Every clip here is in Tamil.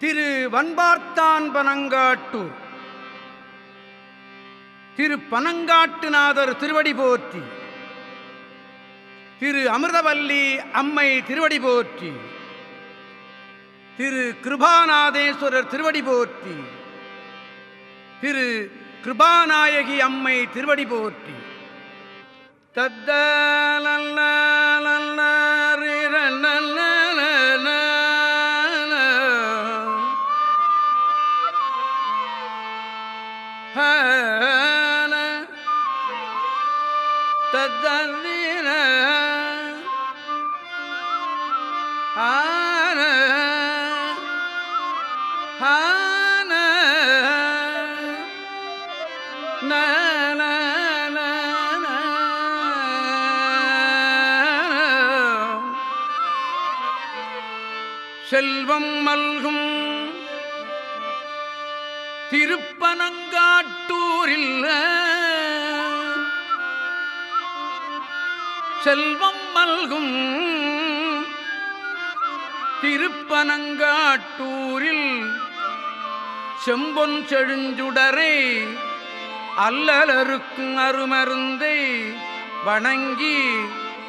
திரு வன்பார்த்தான் பனங்காட்டூர் திரு பனங்காட்டுநாதர் திருவடி போற்றி. திரு அமிர்தவல்லி அம்மை திருவடி போற்றி. திரு கிருபாநாதேஸ்வரர் திருவடி போற்றி. திரு கிருபாநாயகி அம்மை திருவடி போற்றி. தத்தலல்ல செல்வம் மல்கும். திருப்பனங்காட்டூரில் செல்வம் மல்கும். திருப்பனங்காட்டூரில் செம்பொன் செழுஞ்சுடரை அல்லலருக்கும் அருமருந்தை வணங்கி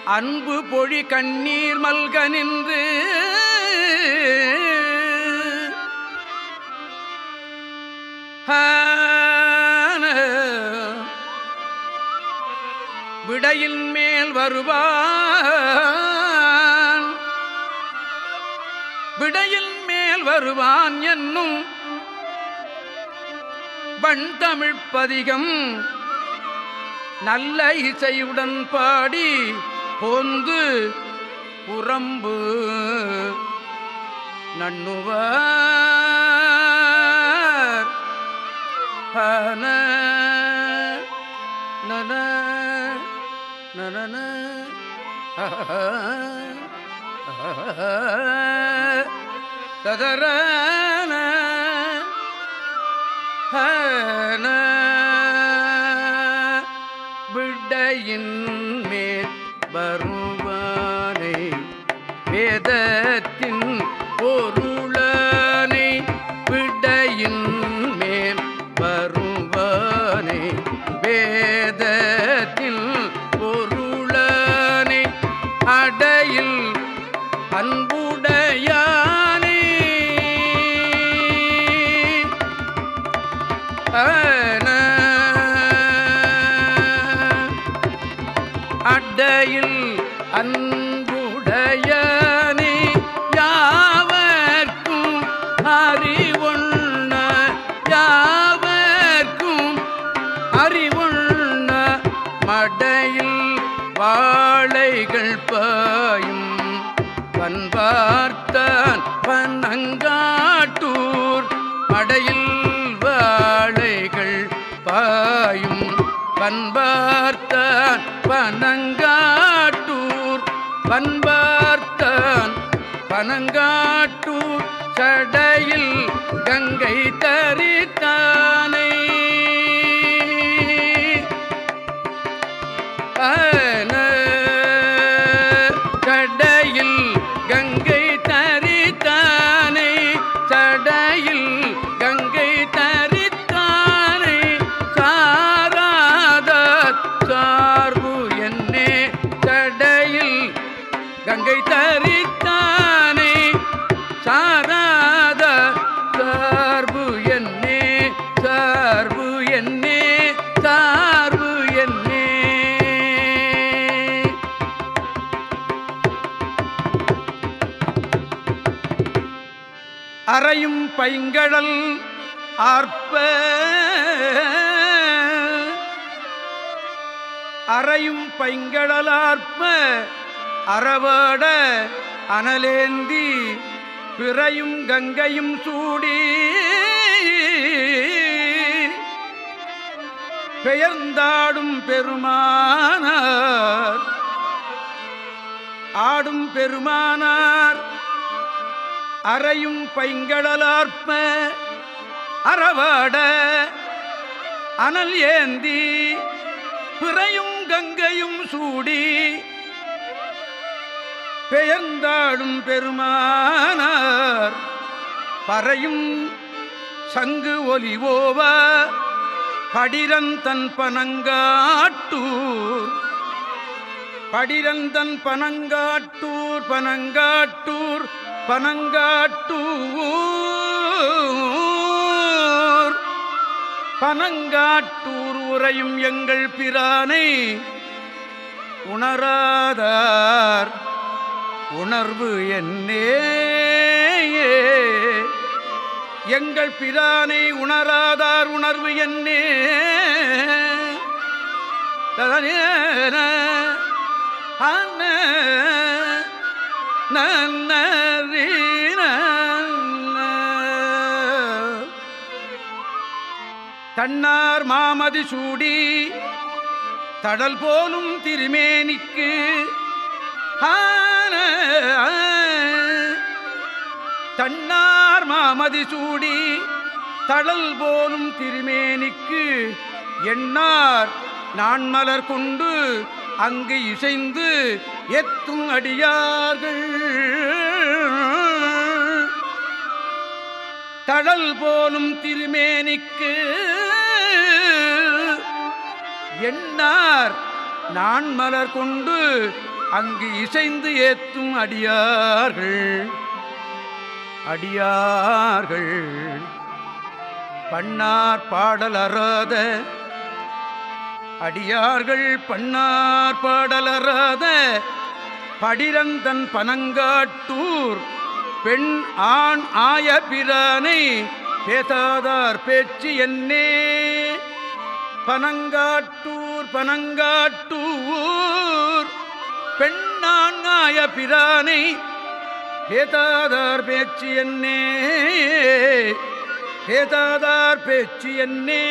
அன்பு பொழி கண்ணீர் மல்க நின்று வருவான் விடையில் மேல் வருவான் என்னும் வண்தமிழ் பதிகம் நல்ல இசையுடன் பாடி போந்து புறம்பு நண்ணுவார். ஹன நனன ஹன. விடையின் மேல் வருவானை வேதத்தின் ஒரு கடையில் கங்கை தரித்த அறையும் பைங்கழல் ஆர்ப்ப அறையும் பைங்கடலார்ப்ப அறவாட அனலேந்தி பிறையும் கங்கையும் சூடி பெயர்ந்தாடும் பெருமானார் ஆடும் பெருமானார். அறையும் பைங்கடலார்ப்ப அறவாட அனல் ஏந்தி பிறையும் கங்கையும் சூடி பெயர்ந்தாடும் பெருமானார். பறையும் சங்கு ஒலிவோவ படிரந்தன் பனங்காட்டூர். படிரந்தன் பனங்காட்டூர் பனங்காட்டூர் பனங்காட்டூர். பனங்காட்டூர் உரையும் எங்கள் பிரானை உணராதார். உணர்வு என்னே. எங்கள் பிரானை உணராதார் உணர்வு என்னே. ததனேன, அன்ன, தன்னார் மாமதி சூடி தடல் போலும் திருமேனிக்கு தன்னார் மாமதி சூடி தடல் போலும் திருமேனிக்கு எண்ணார் நான்மலர் கொண்டு அங்கு இசைந்து எத்தும் அடியார்கள். தழல் போலும் திருமேனிக்கு எண்ணார் நான் மலர் கொண்டு அங்கு இசைந்து ஏத்தும் அடியார்கள். அடியார்கள். பண்ணார் பாடல் அறாத. அடியார்கள் பண்ணார் பாடல் அறாத. படிரந்தன் பனங்காட்டூர் பெண் ஆண் ஆய பிரானை பேசாதார் பேச்சு என்னே. பனங்காட்டூர் பனங்காட்டூர் பெண் ஆண் ஆய பிரானை பேதாதார் பேச்சு என்னே. பேதாதார் பேச்சு என்னே.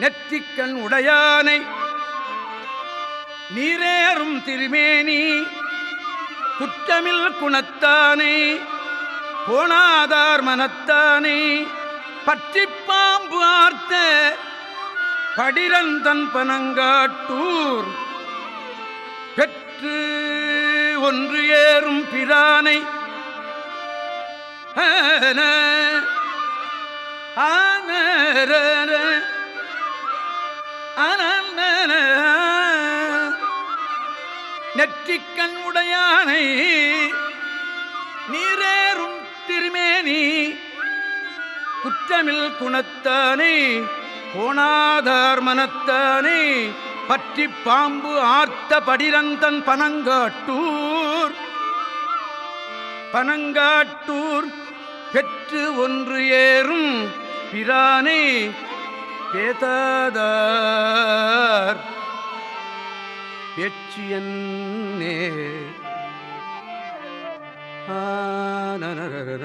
நெற்றிக்கண் உடையானை நீரேறும் திருமேனி குற்றமில் குணத்தானே கோணாதார் மனத்தானே பற்றி பாம்பு ஆர்த்த படிரந்தன் பனங்காட்டூர் பெற்று ஒன்று ஏறும் பிரானை. ஆன, ஆன நெற்றிக்கண் உடையானை நீரேறும் திருமேனி குற்றமில் குணத்தானே கோணாதார் மனத்தானே பற்றி பாம்பு ஆர்த்த படிரந்தன் பனங்காட்டூர் பனங்காட்டூர் பெற்று ஒன்று ஏறும் பிரானே பேதாதார் பேச்சியன்னே ஆனரரர.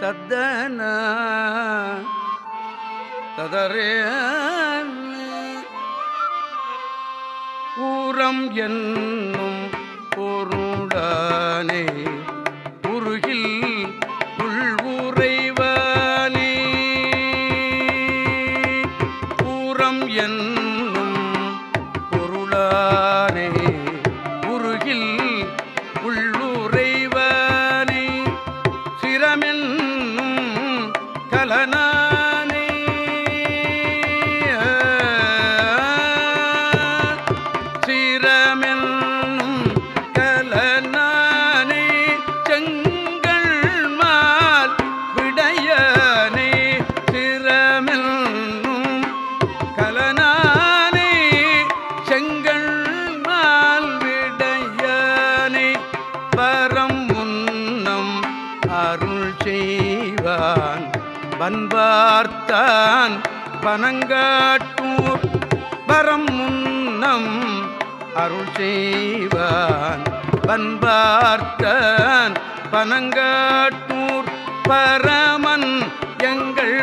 தத்தன ததரே ஊரம் என்னும் பொருளானே. அருள் செய்வான் பண்பார்த்தான் பனங்காட்டூர் பரமன் எங்கள்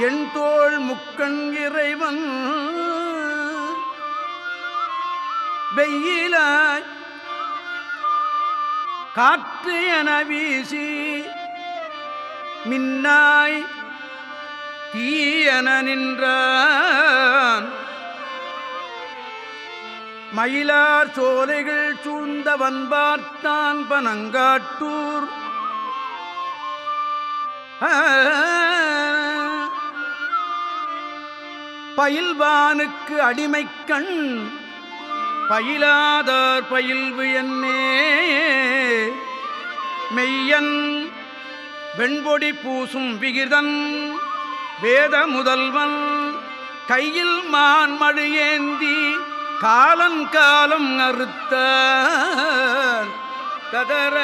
என் தோள் முக்கண் இறைவன் வெயிலாய் காற்று என வீசி மின்னாய் தீயன நின்றான் மயிலார் சோலைகள் சூழ்ந்த வன்பார்த்தான் பனங்காட்டூர் ஆ. பயில்வானுக்கு அடிமைக்கண் பயிலாதார் பயில்வு என்னே. மெய்யன் வெண்பொடி பூசும் விகிதன் வேத முதல்வன் கையில் மான் மழையேந்தி காலன் காலம் அறுத்த கதற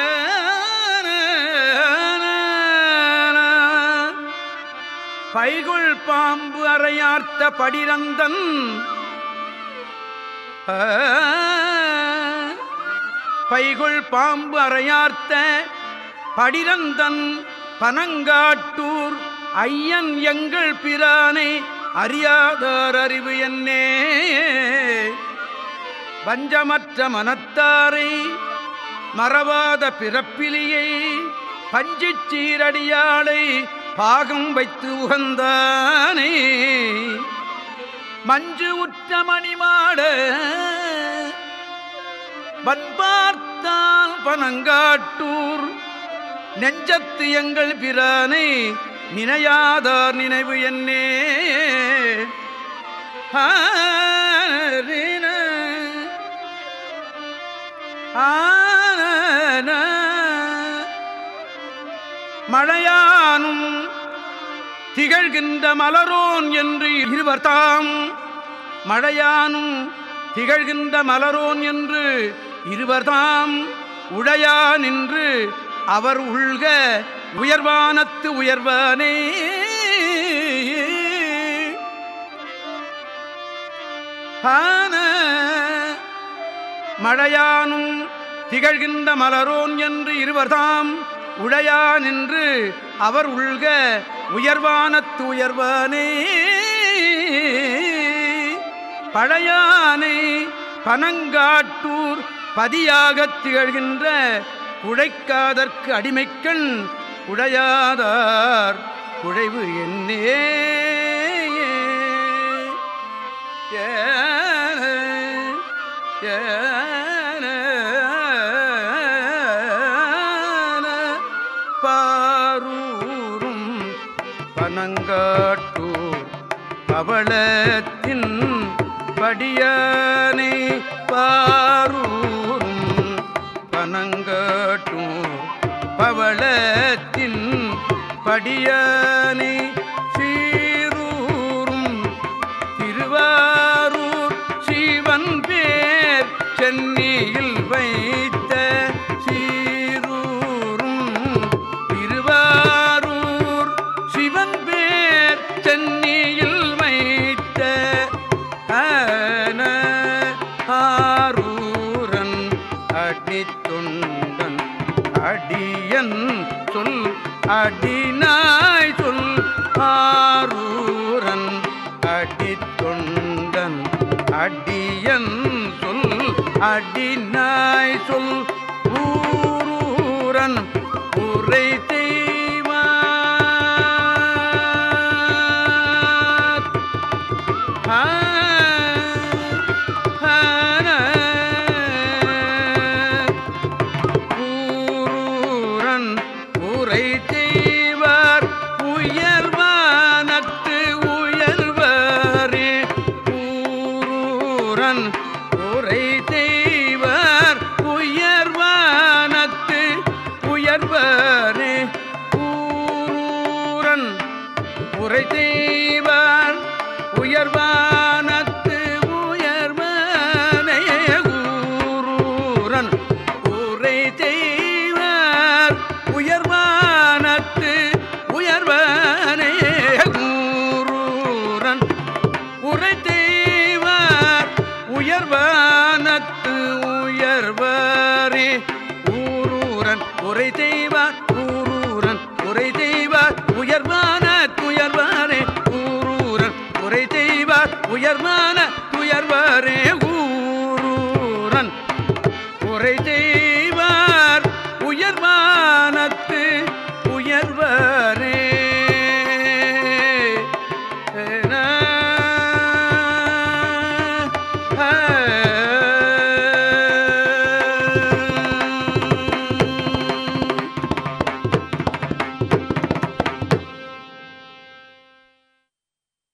பைகுள் பாம்பு அறையார்த்த படிரந்தன். பைகுள் பாம்பு அறையார்த்த படிரந்தன். பனங்காட்டூர் ஐயன் எங்கள் பிரானை அறியாதார் அறிவு என்னே. பஞ்சமற்ற மனத்தாரை மறவாத பிறப்பிலியை பஞ்சிச் சீரடியாளை பாகம் வைத்து உகந்தானே மஞ்சு உற்ற மணிமாட வன்பார்த்தால் பனங்காட்டூர் நெஞ்சத்து எங்கள் பிரானை நினையாதார் நினைவு என்னே ஆரீன. ஆன. மழையானும் திகழ்கின்ற மலரோன் என்று இருவர் தாம். மழையானும் திகழ்கின்ற மலரோன் என்று இருவர்தாம் உடையா நின்று அவர் உள்க உயர்வானத்து உயர்வானே. ஆன மழையானும் திகழ்கின்ற மலரோன் என்று இருவர்தாம் உழையா நின்று அவர் உள்க உயர்வான தூயர்வானே. பழையானை பனங்காட்டூர் பதியாகத் திகழ்கின்ற உழைக்காதற்கு அடிமைக்கண் உடையாதார் குழைவு என்னே. ஏ பனங்காட்டூர் பவளத்தின் படியானை பாரூரும் பனங்கட்டும் பவளத்தின் படியானை சீரூரும் திருவாரூர் சிவன் பேர் சென்னியில் வை சென்னியில் வைத்த ஆரூரன் அடித்தொண்டன் அடியன் சொல் அடினாய் சொல் ஆரூரன் அடித்தொண்டன் அடியன் சொல் அடினாய் சொல் உயர்மான துயர்வரே ஊரூரன். உரை